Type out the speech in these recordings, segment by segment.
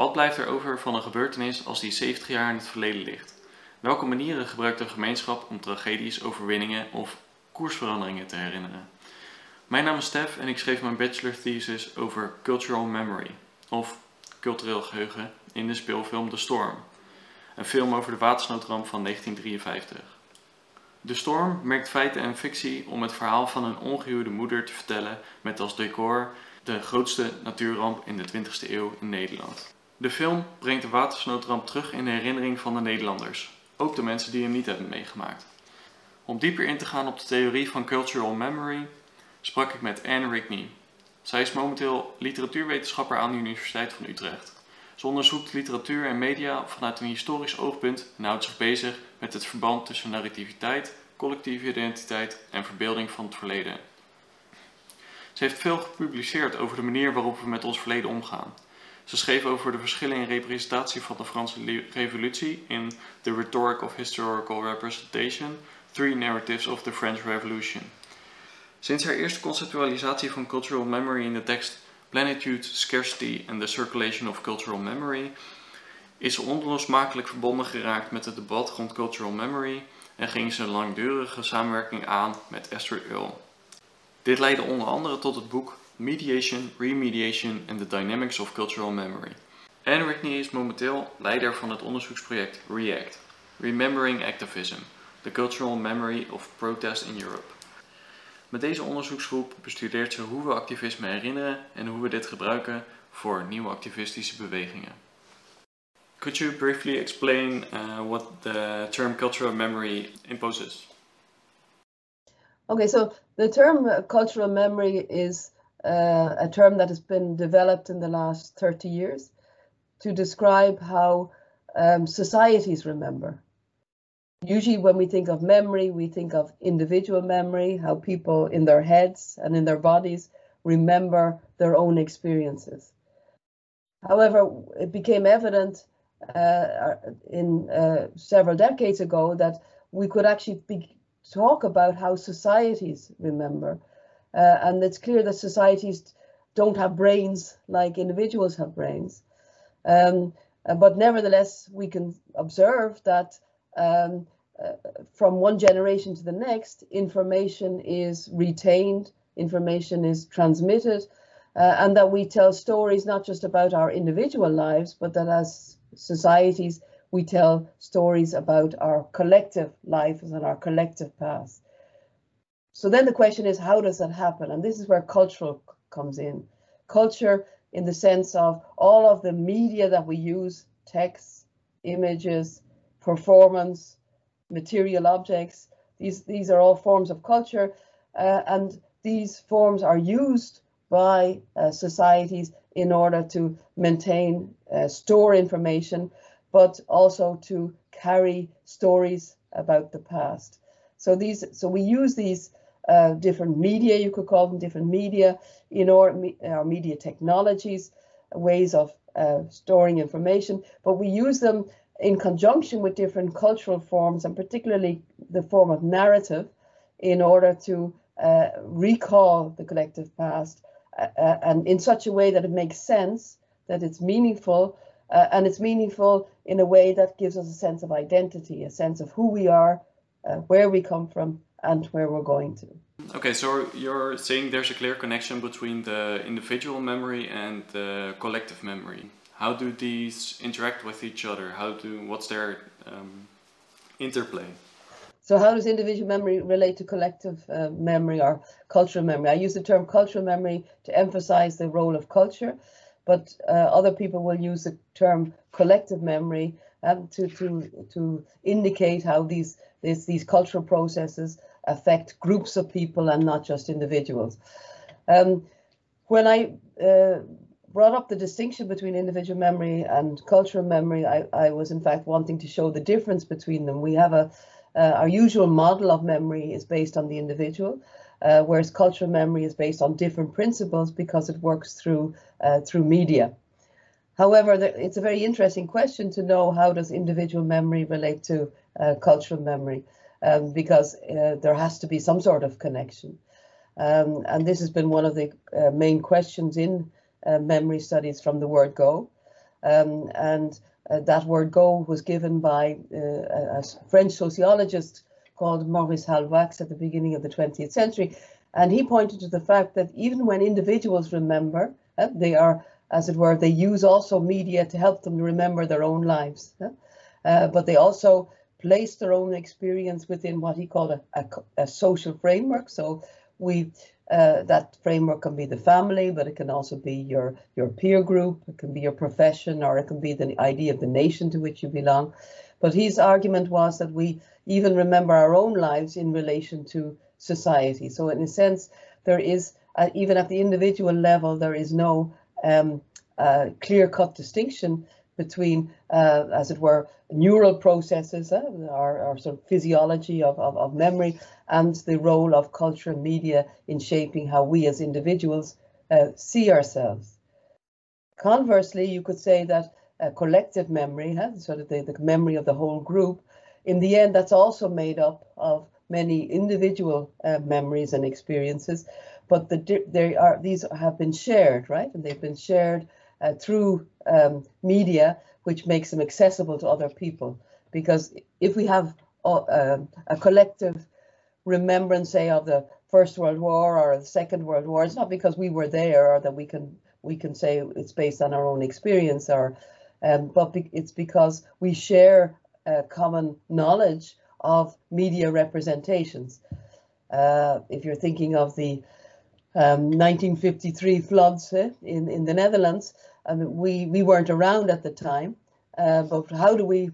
Wat blijft er over van een gebeurtenis als die 70 jaar in het verleden ligt? Welke manieren gebruikt de gemeenschap om tragedies, overwinningen of koersveranderingen te herinneren? Mijn naam is Stef en ik schreef mijn bachelor thesis over cultural memory, of cultureel geheugen, in de speelfilm The Storm. Een film over de watersnoodramp van 1953. De Storm merkt feiten en fictie om het verhaal van een ongehuwde moeder te vertellen met als decor de grootste natuurramp in de 20e eeuw in Nederland. De film brengt de watersnoodramp terug in de herinnering van de Nederlanders, ook de mensen die hem niet hebben meegemaakt. Om dieper in te gaan op de theorie van cultural memory sprak ik met Anne Rickney. Zij is momenteel literatuurwetenschapper aan de Universiteit van Utrecht. Ze onderzoekt literatuur en media vanuit een historisch oogpunt en houdt zich bezig met het verband tussen narrativiteit, collectieve identiteit en verbeelding van het verleden. Ze heeft veel gepubliceerd over de manier waarop we met ons verleden omgaan. Ze schreef over de verschillen in representatie van de Franse Revolutie in The Rhetoric of Historical Representation, Three Narratives of the French Revolution. Sinds haar eerste conceptualisatie van cultural memory in de tekst Plenitude, Scarcity and the Circulation of Cultural Memory is ze onlosmakelijk verbonden geraakt met het debat rond cultural memory en ging ze een langdurige samenwerking aan met Esther Earle. Dit leidde onder andere tot het boek Mediation, Remediation and the Dynamics of Cultural Memory. Ann Rigney is momenteel leider van het onderzoeksproject REACT, Remembering Activism, the Cultural Memory of Protest in Europe. Met deze onderzoeksgroep bestudeert ze hoe we activisme herinneren en hoe we dit gebruiken voor nieuwe activistische bewegingen. Could you briefly explain uh, what the term cultural memory imposes? Okay, so the term cultural memory is uh, a term that has been developed in the last 30 years to describe how um, societies remember. Usually when we think of memory, we think of individual memory, how people in their heads and in their bodies remember their own experiences. However, it became evident uh, in uh, several decades ago that we could actually be, talk about how societies remember. Uh, and it's clear that societies don't have brains like individuals have brains. Um, but nevertheless, we can observe that um, uh, from one generation to the next, information is retained, information is transmitted, uh, and that we tell stories not just about our individual lives, but that as societies, we tell stories about our collective lives and our collective past. So then the question is, how does that happen? And this is where cultural comes in. Culture in the sense of all of the media that we use, texts, images, performance, material objects. These, these are all forms of culture uh, and these forms are used by uh, societies in order to maintain, uh, store information, but also to carry stories about the past. So these, so we use these uh, different media, you could call them different media, in our, our media technologies, ways of uh, storing information, but we use them in conjunction with different cultural forms and particularly the form of narrative in order to uh, recall the collective past uh, uh, and in such a way that it makes sense, that it's meaningful, and it's meaningful in a way that gives us a sense of identity, a sense of who we are, where we come from, and where we're going to. Okay, so you're saying there's a clear connection between the individual memory and the collective memory how do these interact with each other? How do what's their um, interplay? So how does individual memory relate to collective uh, memory or cultural memory? I use the term cultural memory to emphasize the role of culture, but uh, other people will use the term collective memory um, to to to indicate how these this, these cultural processes affect groups of people and not just individuals. Um, when I uh, brought up the distinction between individual memory and cultural memory, I, I was in fact wanting to show the difference between them. We have a uh, our usual model of memory is based on the individual, uh, whereas cultural memory is based on different principles because it works through uh, through media. However, it's a very interesting question to know how does individual memory relate to uh, cultural memory, um, because uh, there has to be some sort of connection. Um, and this has been one of the uh, main questions in uh, memory studies from the word go. Um, and uh, that word go was given by uh, a French sociologist called Maurice Halbwachs at the beginning of the 20th century. And he pointed to the fact that even when individuals remember, uh, they are, as it were, they use also media to help them remember their own lives. But they also place their own experience within what he called a, a, a social framework. So we uh, that framework can be the family, but it can also be your your peer group, it can be your profession, or it can be the idea of the nation to which you belong. But his argument was that we even remember our own lives in relation to society. So in a sense, there is uh, even at the individual level, there is no um, uh, clear-cut distinction between, uh, as it were, neural processes, uh, our, our, sort of physiology of, of, of, memory, and the role of culture and media in shaping how we as individuals uh, see ourselves. Conversely, you could say that collective memory, sort of the, the memory of the whole group, in the end, that's also made up of many individual uh, memories and experiences, but the, they are these have been shared, right? And they've been shared uh, through um, media, which makes them accessible to other people. Because if we have uh, a collective remembrance, say, of the First World War or the Second World War, it's not because we were there or that we can we can say it's based on our own experience, or um, but be, it's because we share a common knowledge of media representations. Uh, if you're thinking of the um, 1953 floods eh, in in the Netherlands, I mean, we we weren't around at the time, uh, but how do we,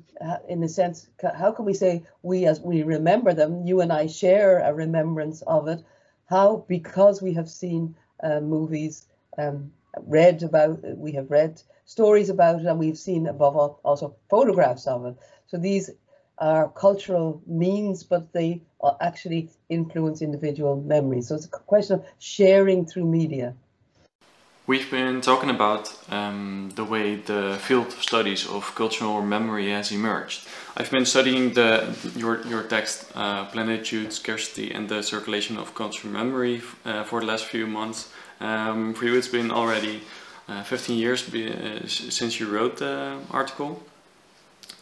in a sense, how can we say we as we remember them? You and I share a remembrance of it. How? Because we have seen uh, movies, um, read about, we have read stories about it, and we've seen above all also photographs of it. So these are cultural means, but they actually influence individual memories. So it's a question of sharing through media. We've been talking about um, the way the field of studies of cultural memory has emerged. I've been studying the your, your text, uh, Plenitude, Scarcity and the Circulation of Cultural Memory uh, for the last few months. Um, for you it's been already uh, 15 years uh, since you wrote the article.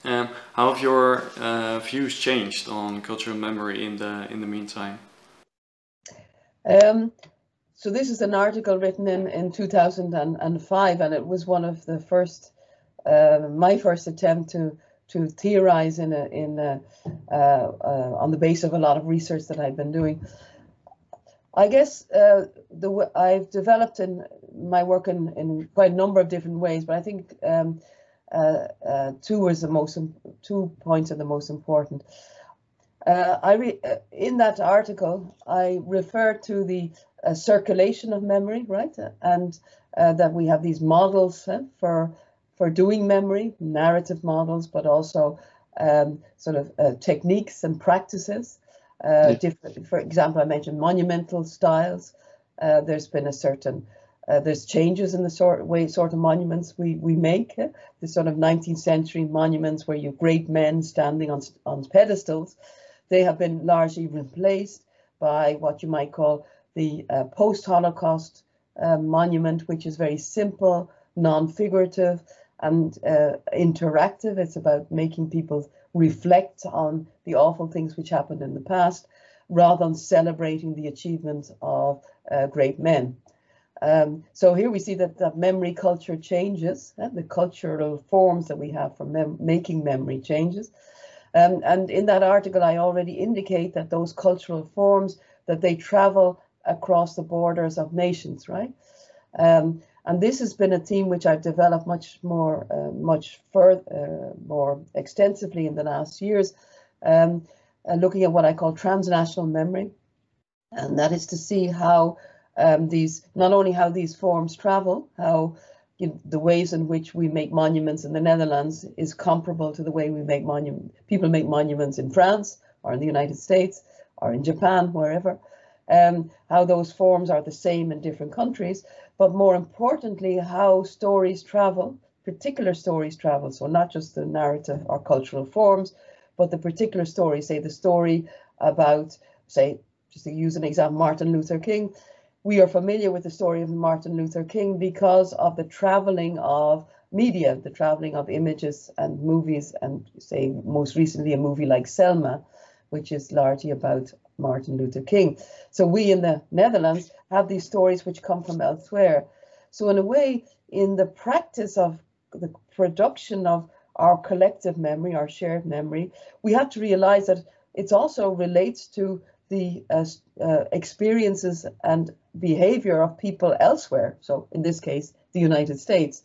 Um, how have your uh, views changed on cultural memory in the in the meantime? So this is an article written in, in 2005, and it was one of the first, uh, my first attempt to to theorize in a, in a, uh, uh, on the basis of a lot of research that I've been doing. I guess uh, the I've developed in my work in, in quite a number of different ways, but I think um, uh, uh, two is the most two points are the most important. Uh, I in that article I refer to the uh, circulation of memory, right? And uh, that we have these models uh, for for doing memory, narrative models, but also um, sort of uh, techniques and practices. Uh, yeah. Different, for example, I mentioned monumental styles. Uh, there's been a certain there's changes in the sort way sort of monuments we we make. the sort of 19th century monuments where you great men standing on on pedestals, they have been largely replaced by what you might call the uh, post-Holocaust uh, monument, which is very simple, non-figurative, and uh, interactive. It's about making people reflect on the awful things which happened in the past, rather than celebrating the achievements of uh, great men. Um, so here we see that, that memory culture changes, the cultural forms that we have for mem making memory changes. Um, and in that article, I already indicate that those cultural forms, that they travel across the borders of nations, right? Um, and this has been a theme which I've developed much more, uh, much further, uh, more extensively in the last years, um, uh, looking at what I call transnational memory, and that is to see how um, these, not only how these forms travel, how you know, the ways in which we make monuments in the Netherlands is comparable to the way we make monuments, people make monuments in France or in the United States or in Japan, wherever um, how those forms are the same in different countries, but more importantly, how stories travel, particular stories travel. So not just the narrative or cultural forms, but the particular story, say the story about, say, just to use an example, Martin Luther King. We are familiar with the story of Martin Luther King because of the traveling of media, the traveling of images and movies, and say most recently a movie like Selma, which is largely about Martin Luther King. So we in the Netherlands have these stories which come from elsewhere. So in a way, in the practice of the production of our collective memory, our shared memory, we have to realize that it also relates to the uh, uh, experiences and behavior of people elsewhere. So in this case, the United States.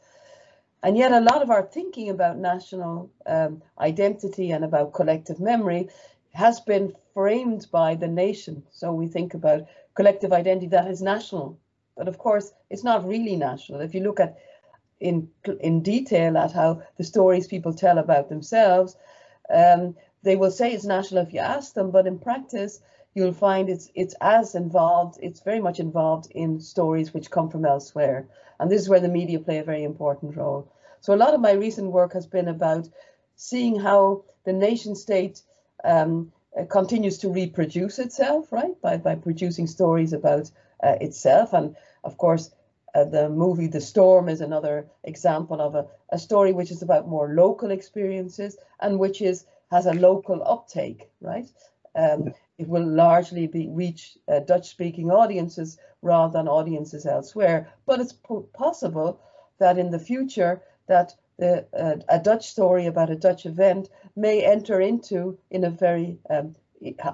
And yet a lot of our thinking about national um, identity and about collective memory has been framed by the nation. So we think about collective identity that is national, but of course it's not really national. If you look at in in detail at how the stories people tell about themselves, um, they will say it's national if you ask them, but in practice you'll find it's it's as involved, it's very much involved in stories which come from elsewhere. And this is where the media play a very important role. So a lot of my recent work has been about seeing how the nation state um, uh, continues to reproduce itself, right, by, by producing stories about uh, itself. And of course, uh, the movie The Storm is another example of a, a story which is about more local experiences and which is has a local uptake, right? Um, it will largely be reach uh, Dutch-speaking audiences rather than audiences elsewhere. But it's possible that in the future that the, uh, a Dutch story about a Dutch event may enter into, in a very, um,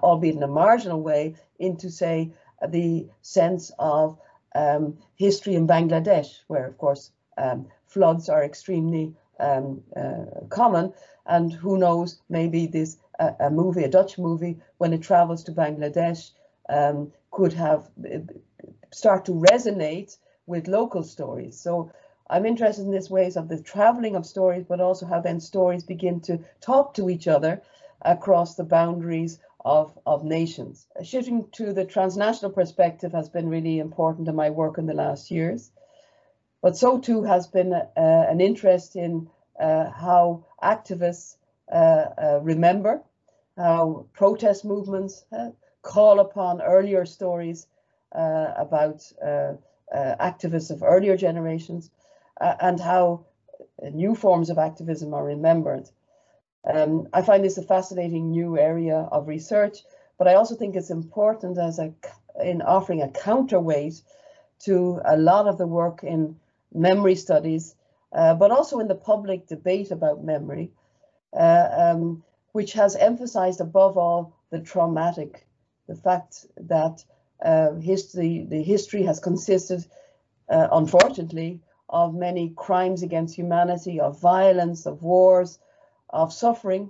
albeit in a marginal way, into say the sense of um, history in Bangladesh, where of course um, floods are extremely um, uh, common, and who knows, maybe this uh, a movie, a Dutch movie, when it travels to Bangladesh, um, could have uh, start to resonate with local stories. So I'm interested in this ways of the traveling of stories, but also how then stories begin to talk to each other across the boundaries of, of nations. Shifting to the transnational perspective has been really important in my work in the last years. But so too has been uh, an interest in uh, how activists uh, uh remember, how protest movements uh, call upon earlier stories uh, about activists of earlier generations, and how new forms of activism are remembered. Um, I find this a fascinating new area of research, but I also think it's important as a in offering a counterweight to a lot of the work in memory studies, uh, but also in the public debate about memory, uh, um, which has emphasized above all the traumatic, the fact that uh, history, the history has consisted, uh, unfortunately, of many crimes against humanity, of violence, of wars, of suffering,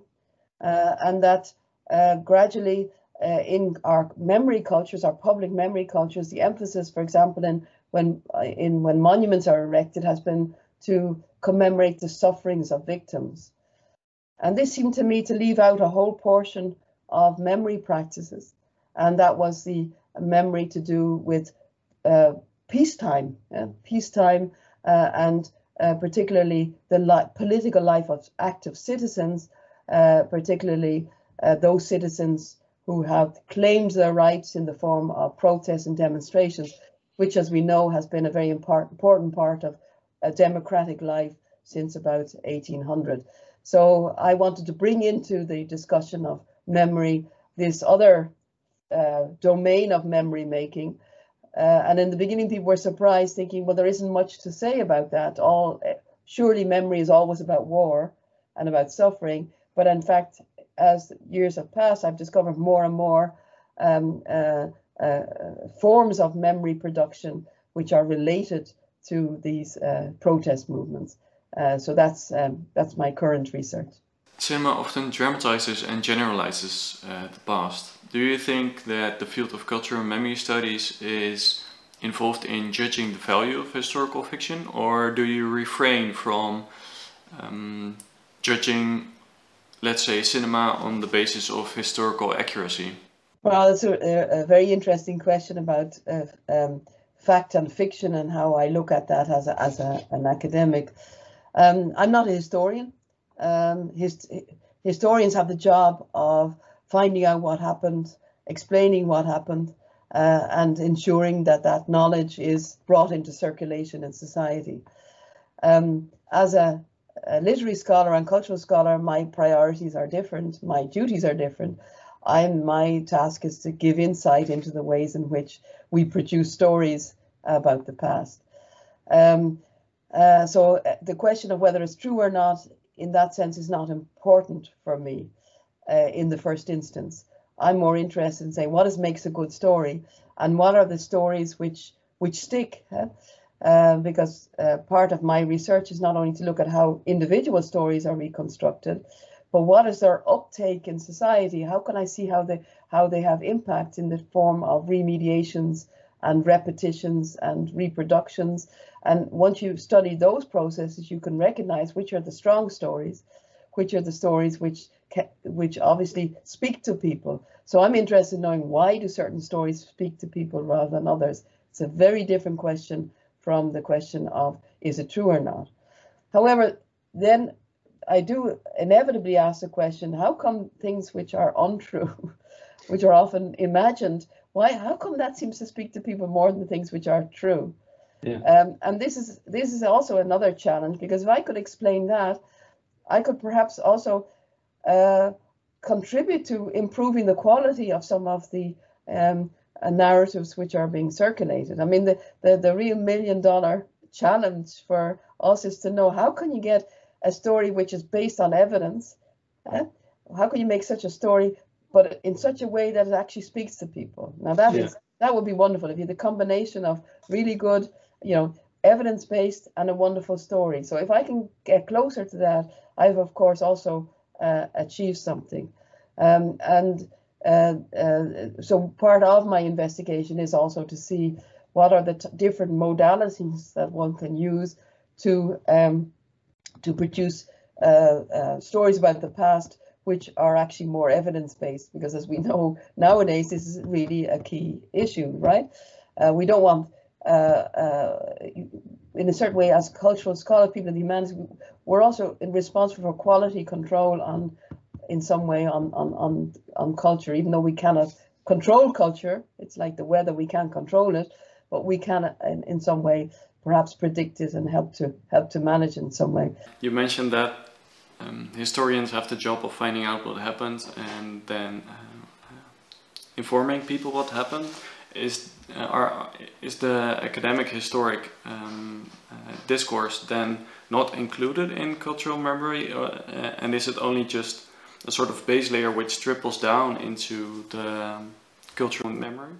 uh, and that uh, gradually uh, in our memory cultures, our public memory cultures, the emphasis, for example, in when in when monuments are erected, has been to commemorate the sufferings of victims. And this seemed to me to leave out a whole portion of memory practices, and that was the memory to do with uh, peacetime, yeah? peacetime, uh, and uh, particularly the li political life of active citizens, uh, particularly uh, those citizens who have claimed their rights in the form of protests and demonstrations, which, as we know, has been a very import important part of a democratic life since about 1800. So I wanted to bring into the discussion of memory this other uh, domain of memory making, uh, and in the beginning, people were surprised, thinking, well, there isn't much to say about that. All surely memory is always about war and about suffering. But in fact, as years have passed, I've discovered more and more um, uh, uh, forms of memory production which are related to these uh, protest movements. Uh, so that's um, that's my current research. Cinema often dramatizes and generalizes uh, the past. Do you think that the field of cultural memory studies is involved in judging the value of historical fiction, or do you refrain from um, judging, let's say, cinema on the basis of historical accuracy? Well, it's a, a very interesting question about uh, um, fact and fiction and how I look at that as, a, as a, an academic. Um, I'm not a historian, um, his, historians have the job of finding out what happened, explaining what happened, uh, and ensuring that that knowledge is brought into circulation in society. Um, as a, a literary scholar and cultural scholar, my priorities are different, my duties are different. I'm my task is to give insight into the ways in which we produce stories about the past. Um, uh, so uh, the question of whether it's true or not, in that sense, is not important for me uh, in the first instance. I'm more interested in saying what is makes a good story, and what are the stories which which stick. Huh? Uh, because uh, part of my research is not only to look at how individual stories are reconstructed, but what is their uptake in society? How can I see how they how they have impact in the form of remediations and repetitions and reproductions? And once you study those processes, you can recognize which are the strong stories, which are the stories which which obviously speak to people. So I'm interested in knowing why do certain stories speak to people rather than others. It's a very different question from the question of is it true or not. However, then I do inevitably ask the question, how come things which are untrue, which are often imagined, why how come that seems to speak to people more than the things which are true? Yeah. Um, and this is this is also another challenge because if I could explain that, I could perhaps also uh, contribute to improving the quality of some of the um, uh, narratives which are being circulated. I mean, the, the, the real million dollar challenge for us is to know how can you get a story which is based on evidence? Eh? How can you make such a story, but in such a way that it actually speaks to people? Now that yeah. is, that would be wonderful if you the combination of really good, you know, evidence based and a wonderful story. So if I can get closer to that, I've of course also uh, achieved something. Um, and uh, uh, so part of my investigation is also to see what are the different modalities that one can use to um, to produce uh, uh, stories about the past which are actually more evidence-based because as we know nowadays this is really a key issue right uh, we don't want in a certain way as cultural scholars people in the humanities we're also responsible for quality control on in some way on on on, on culture even though we cannot control culture it's like the weather we can't control it but we can in, in some way perhaps predict it and help to help to manage in some way. You mentioned that um, historians have the job of finding out what happened and then uh, informing people what happened. Is are is the academic historic um, uh, discourse then not included in cultural memory, uh, uh, and is it only just a sort of base layer which triples down into the um, cultural memory?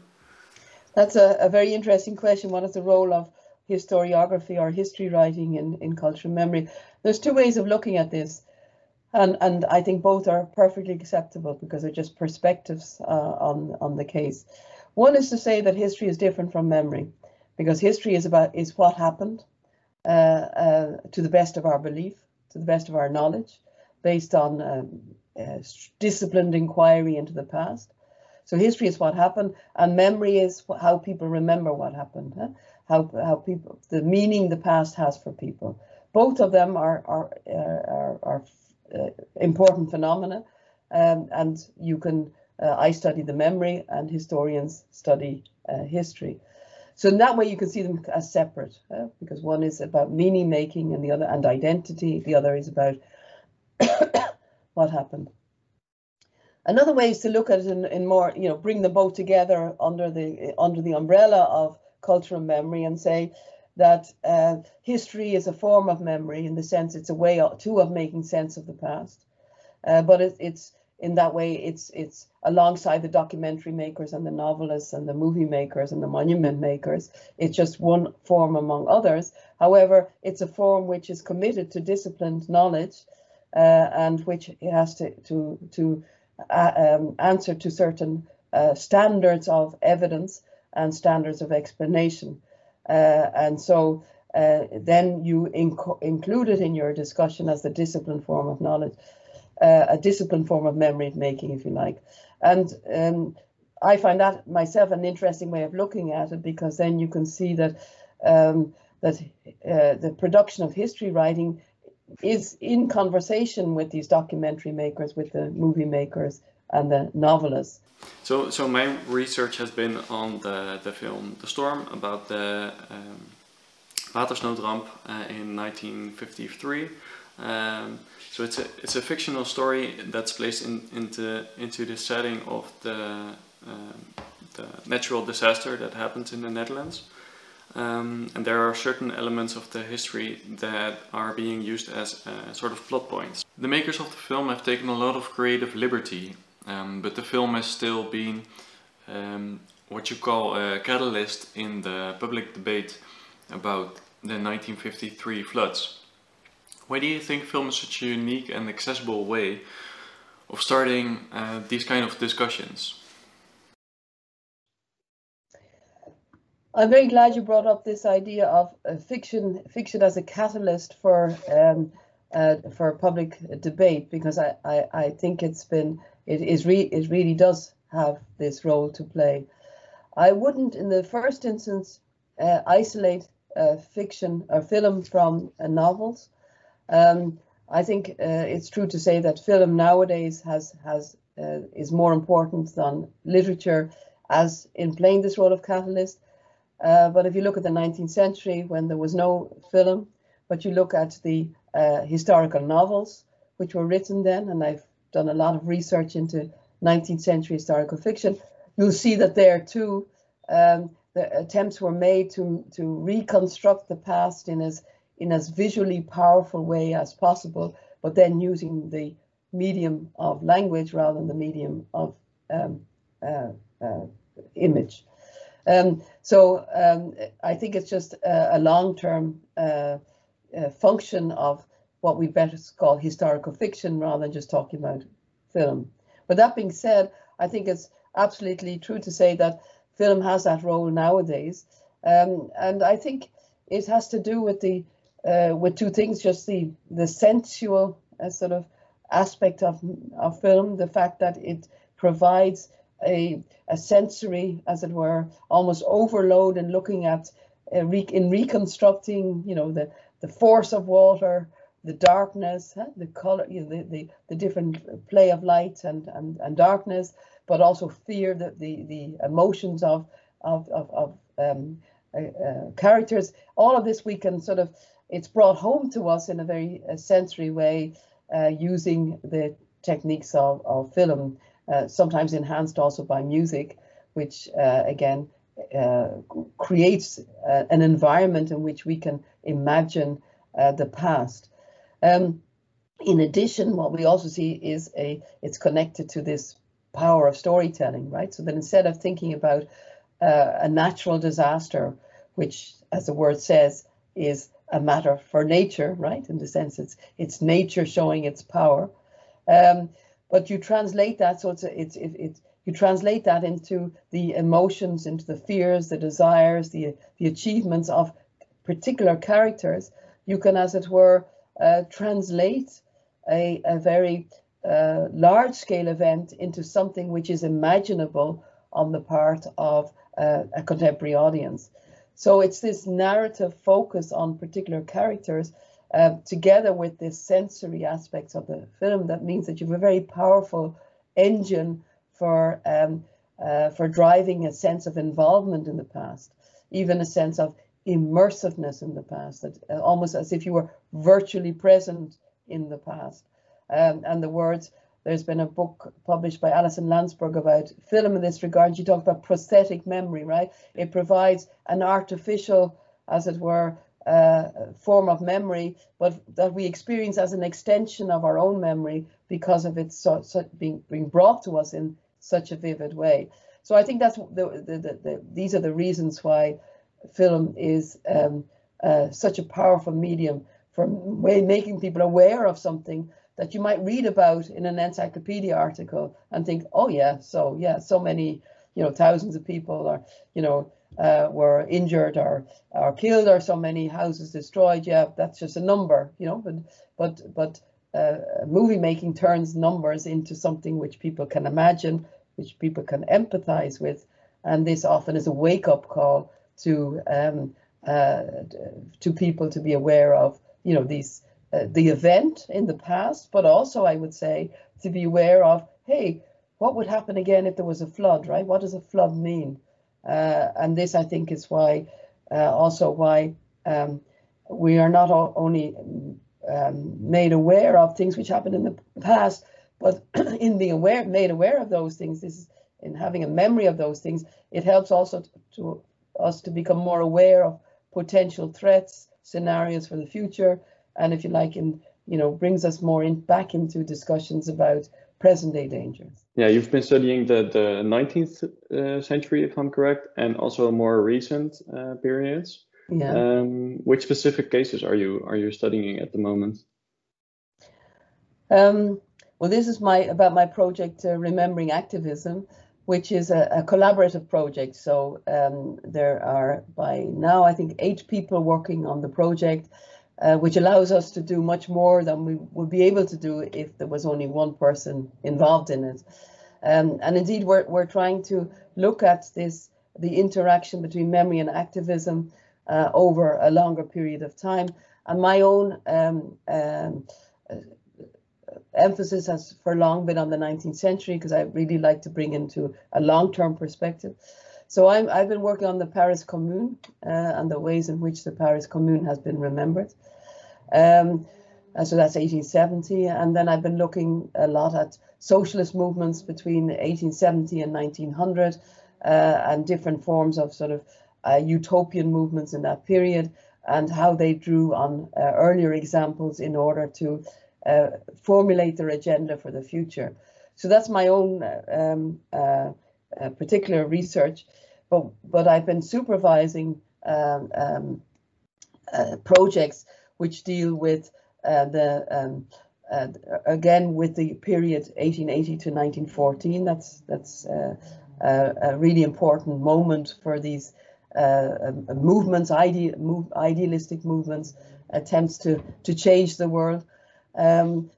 That's a, a very interesting question. What is the role of historiography or history writing in, in cultural memory. There's two ways of looking at this. And, and I think both are perfectly acceptable because they're just perspectives uh, on, on the case. One is to say that history is different from memory because history is about is what happened uh, uh, to the best of our belief, to the best of our knowledge, based on um, uh, disciplined inquiry into the past. So history is what happened, and memory is how people remember what happened. Huh? how how people the meaning the past has for people. Both of them are are are, are uh, important phenomena, um, and you can. Uh, I study the memory, and historians study uh, history. So in that way, you can see them as separate, uh, because one is about meaning making, and the other and identity. The other is about what happened. Another way is to look at it in, in more, you know, bring them both together under the under the umbrella of cultural memory and say that uh, history is a form of memory in the sense it's a way too of making sense of the past. Uh, but it, it's in that way it's it's alongside the documentary makers and the novelists and the movie makers and the monument makers. It's just one form among others. However, it's a form which is committed to disciplined knowledge uh, and which has to to to uh, um, answer to certain uh, standards of evidence and standards of explanation. Uh, and so uh, then you inc include it in your discussion as the disciplined form of knowledge, uh, a disciplined form of memory making, if you like. And um, I find that myself an interesting way of looking at it because then you can see that um, that uh, the production of history writing is in conversation with these documentary makers, with the movie makers, and the novelists. So, so my research has been on the, the film The Storm about the um, watersnoodramp in 1953. Um, so it's a it's a fictional story that's placed in, into into the setting of the um, the natural disaster that happened in the Netherlands. Um, and there are certain elements of the history that are being used as uh, sort of plot points. The makers of the film have taken a lot of creative liberty, um, but the film has still been um, what you call a catalyst in the public debate about the 1953 floods. Why do you think film is such a unique and accessible way of starting uh, these kind of discussions? I'm very glad you brought up this idea of uh, fiction, fiction as a catalyst for um, uh, for public debate, because I, I, I, think it's been it is re it really does have this role to play. I wouldn't, in the first instance, uh, isolate uh, fiction or film from uh, novels. Um, I think uh, it's true to say that film nowadays has has is more important than literature, as in playing this role of catalyst. Uh, but if you look at the 19th century when there was no film, but you look at the uh, historical novels which were written then, and I've done a lot of research into 19th century historical fiction, you'll see that there too um, the attempts were made to to reconstruct the past in as in as visually powerful way as possible, but then using the medium of language rather than the medium of um, uh, uh, image. Um, so um, I think it's just a, a long-term uh, uh, function of what we better call historical fiction rather than just talking about film. But that being said, I think it's absolutely true to say that film has that role nowadays. Um, and I think it has to do with the uh, with two things, just the the sensual uh, sort of aspect of, of film, the fact that it provides a, a sensory, as it were, almost overload in looking at uh, re in reconstructing, you know, the the force of water, the darkness, huh? the color, you know, the, the the different play of light and and, and darkness, but also fear, the the, the emotions of of of, of um, uh, uh, characters. All of this we can sort of it's brought home to us in a very uh, sensory way uh, using the techniques of, of film uh, sometimes enhanced also by music, which uh, again uh, creates uh, an environment in which we can imagine the past. Um, in addition, what we also see is a it's connected to this power of storytelling, right? So that instead of thinking about a natural disaster, which, as the word says, is a matter for nature, right? In the sense it's it's nature showing its power. Um, but you translate that so it's it's it, it's you translate that into the emotions into the fears the desires the the achievements of particular characters you can as it were uh, translate a, a very uh, large scale event into something which is imaginable on the part of uh, a contemporary audience so it's this narrative focus on particular characters uh, together with the sensory aspects of the film, that means that you have a very powerful engine for um, uh, for driving a sense of involvement in the past, even a sense of immersiveness in the past, that uh, almost as if you were virtually present in the past. Um, and the words, there's been a book published by Alison Landsberg about film in this regard. She talked about prosthetic memory, right? It provides an artificial, as it were, uh, form of memory, but that we experience as an extension of our own memory because of it so, so being, being brought to us in such a vivid way. So I think that's the, the, the, the these are the reasons why film is um, uh, such a powerful medium for making people aware of something that you might read about in an encyclopedia article and think, oh yeah, so yeah, so many, you know, thousands of people are, you know, uh, were injured or or killed or so many houses destroyed. Yeah, that's just a number, you know. But but but uh, movie making turns numbers into something which people can imagine, which people can empathize with, and this often is a wake up call to um, uh, to people to be aware of, you know, these uh, the event in the past, but also I would say to be aware of, hey, what would happen again if there was a flood, right? What does a flood mean? Uh, and this, I think, is why uh, also why um, we are not only um, made aware of things which happened in the past, but in being aware, made aware of those things, this is in having a memory of those things, it helps also to, to us to become more aware of potential threats, scenarios for the future, and if you like, in you know, brings us more in back into discussions about present day dangers. Yeah, you've been studying the the 19th uh, century, if I'm correct, and also more recent uh, periods. Yeah. Um, which specific cases are you are you studying at the moment? Um, well, this is my about my project, uh, Remembering Activism, which is a, a collaborative project. So um, there are by now, I think, eight people working on the project, uh, which allows us to do much more than we would be able to do if there was only one person involved in it. Um, and indeed, we're, we're trying to look at this, the interaction between memory and activism uh, over a longer period of time. And my own um, um, emphasis has for long been on the 19th century because I really like to bring into a long-term perspective. So i have been working on the Paris Commune uh, and the ways in which the Paris Commune has been remembered. Um, so that's 1870. And then I've been looking a lot at socialist movements between 1870 and 1900 uh, and different forms of sort of uh, utopian movements in that period and how they drew on uh, earlier examples in order to uh, formulate their agenda for the future. So that's my own um, uh, uh, particular research, but but I've been supervising um, um, uh, projects which deal with uh, the um, uh, again with the period 1880 to 1914. That's that's a really important moment for these movements, ide move, idealistic movements, attempts to to change the world. Um,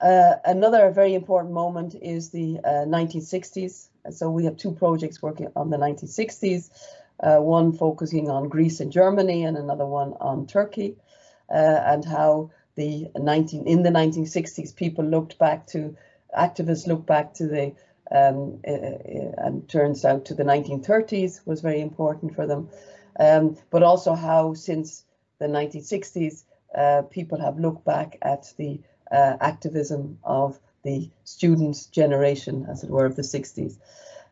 uh, another very important moment is the uh, 1960s. So we have two projects working on the 1960s, uh, one focusing on Greece and Germany and another one on Turkey, uh, and how the 19 in the 1960s people looked back to activists looked back to the um, uh, uh, and turns out to the 1930s was very important for them, um, but also how since the 1960s uh, people have looked back at the activism of the students' generation, as it were, of the 60s.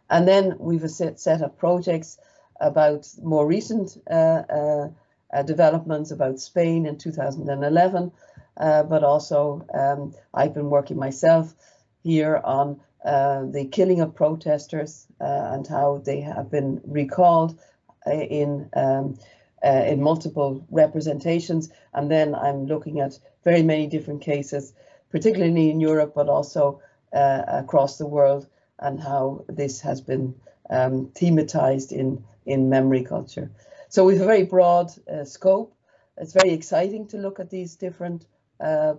And then we've set, set of projects about more recent uh, uh, uh developments about Spain in 2011, uh, but also um, I've been working myself here on the killing of protesters and how they have been recalled in um, uh, in multiple representations. And then I'm looking at very many different cases, particularly in Europe, but also uh, across the world, and how this has been um, thematized in, in memory culture. So we have a very broad uh, scope. It's very exciting to look at these different uh,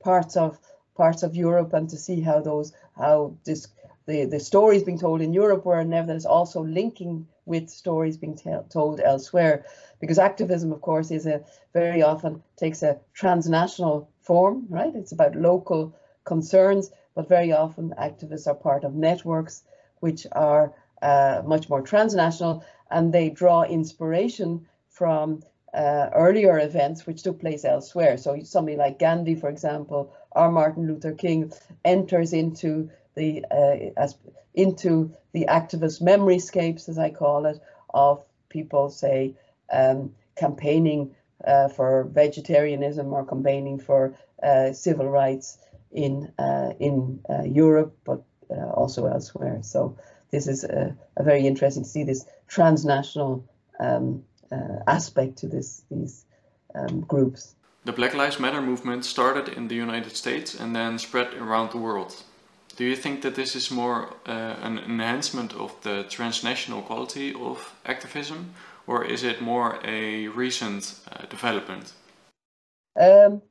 parts of parts of Europe and to see how those how this the, the stories being told in Europe were nevertheless also linking with stories being told elsewhere. Because activism, of course, is a very often takes a transnational form, right? It's about local concerns, but very often activists are part of networks which are uh, much more transnational and they draw inspiration from uh, earlier events which took place elsewhere. So somebody like Gandhi, for example, or Martin Luther King enters into the uh, as into the activist memory scapes, as I call it, of people, say, um, campaigning uh, for vegetarianism or campaigning for uh, civil rights in uh, in uh, Europe, but uh, also elsewhere. So this is a, a, very interesting to see this transnational um, aspect to this these um, groups. The Black Lives Matter movement started in the United States and then spread around the world. Do you think that this is more uh, an enhancement of the transnational quality of activism, or is it more a recent uh, development? Um,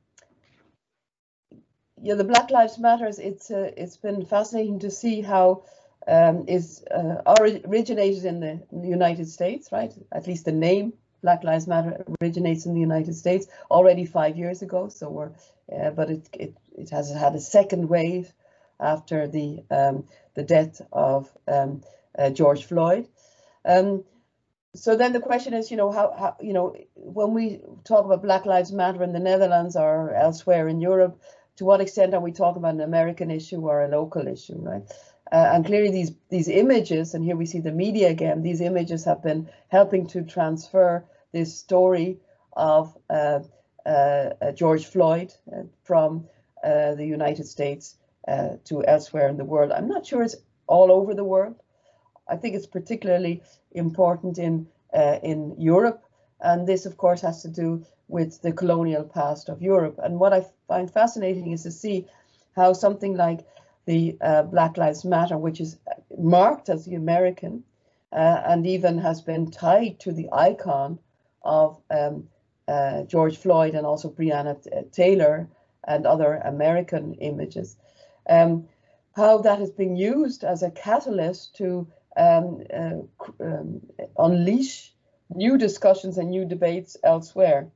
yeah, the Black Lives Matters. It's uh, it's been fascinating to see how um, is uh, originated in the, United States, right? At least the name Black Lives Matter originates in the United States already five years ago. So we're, uh, but it, it it has had a second wave after the um, the death of um, uh, George Floyd. Um, so then the question is, you know, how, how, you know, when we talk about Black Lives Matter in the Netherlands or elsewhere in Europe, to what extent are we talking about an American issue or a local issue, right? Uh, and clearly these these images, and here we see the media again, these images have been helping to transfer this story of uh, uh, George Floyd uh, from uh, the United States uh, to elsewhere in the world. I'm not sure it's all over the world. I think it's particularly important in in Europe, and this, of course, has to do with the colonial past of Europe. And what I find fascinating is to see how something like the uh, Black Lives Matter, which is marked as the American uh, and even has been tied to the icon of um, uh, George Floyd and also Breonna Taylor and other American images, um, how has been used as a catalyst to um, uh, um, unleash new discussions and new debates elsewhere.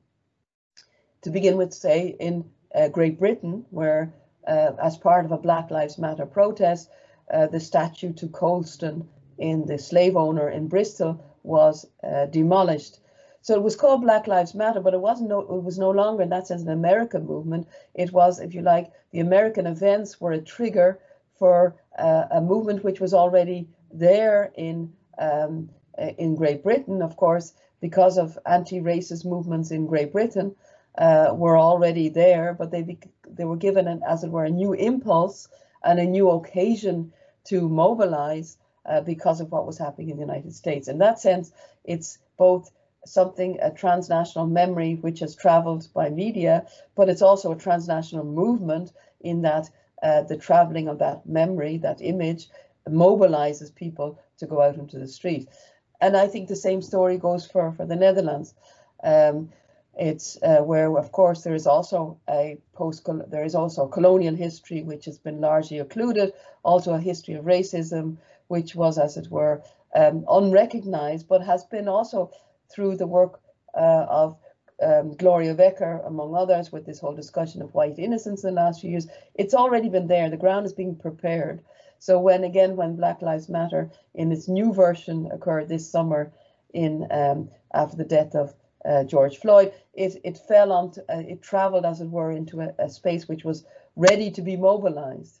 To begin with, say, in uh, Great Britain, where uh, as part of a Black Lives Matter protest, uh, the statue to Colston in the slave owner in Bristol was uh, demolished. So it was called Black Lives Matter, but it wasn't. No, it was no longer in that sense an American movement. It was, if you like, the American events were a trigger for uh, a movement which was already there in um, in Great Britain, of course, because of anti-racist movements in Great Britain uh, were already there, but they they were given, an, as it were, a new impulse and a new occasion to mobilize uh, because of what was happening in the United States. In that sense, it's both something a transnational memory which has traveled by media, but it's also a transnational movement in that uh, the traveling of that memory, that image, mobilizes people to go out into the street. And I think the same story goes for, for the Netherlands. Um, it's uh, where, of course, there is also a post there is also colonial history which has been largely occluded, also a history of racism which was, as it were, um, unrecognized, but has been also through the work uh, of um, Gloria Wekker, among others, with this whole discussion of white innocence in the last few years. It's already been there. The ground is being prepared. So when again, when Black Lives Matter in its new version occurred this summer, in um, after the death of uh, George Floyd, it, it fell on, uh, it traveled as it were into a, a, space which was ready to be mobilized.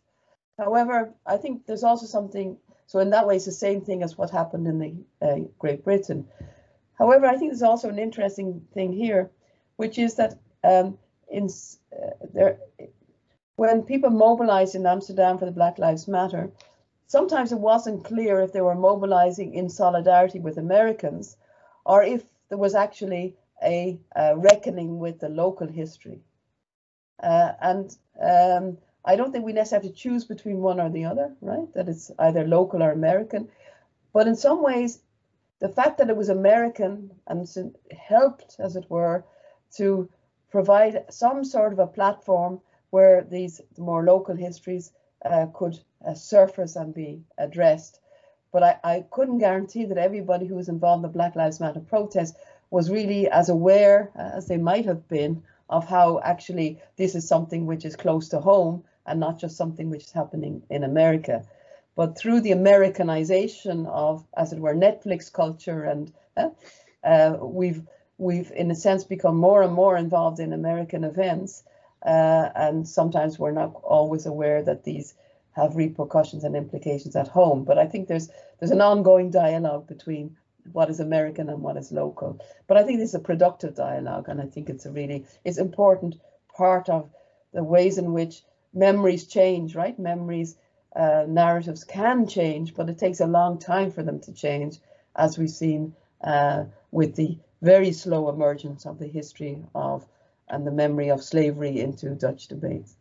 However, I think there's also something, so in that way, it's the same thing as what happened in the uh, Great Britain. However, I think there's also an interesting thing here, which is that um, in uh, there, when people mobilized in Amsterdam for the Black Lives Matter, sometimes it wasn't clear if they were mobilizing in solidarity with Americans or if there was actually a, a reckoning with the local history. Uh, and um, I don't think we necessarily have to choose between one or the other, right? That it's either local or American. But in some ways, the fact that it was American and helped, as it were, to provide some sort of a platform where these more local histories uh, could uh, surface and be addressed. But I, I couldn't guarantee that everybody who was involved in the Black Lives Matter protest was really as aware uh, as they might have been of how actually this is something which is close to home and not just something which is happening in America. But through the Americanization of, as it were, Netflix culture, and uh, uh, we've we've in a sense become more and more involved in American events, uh, and sometimes we're not always aware that these have repercussions and implications at home. But I think there's there's an ongoing dialogue between what is American and what is local. But I think this is a productive dialogue, and I think it's a really it's important part of the ways in which memories change, right? Memories uh, narratives can change, but it takes a long time for them to change, as we've seen uh, with the very slow emergence of the history of and the memory of slavery into Dutch debates.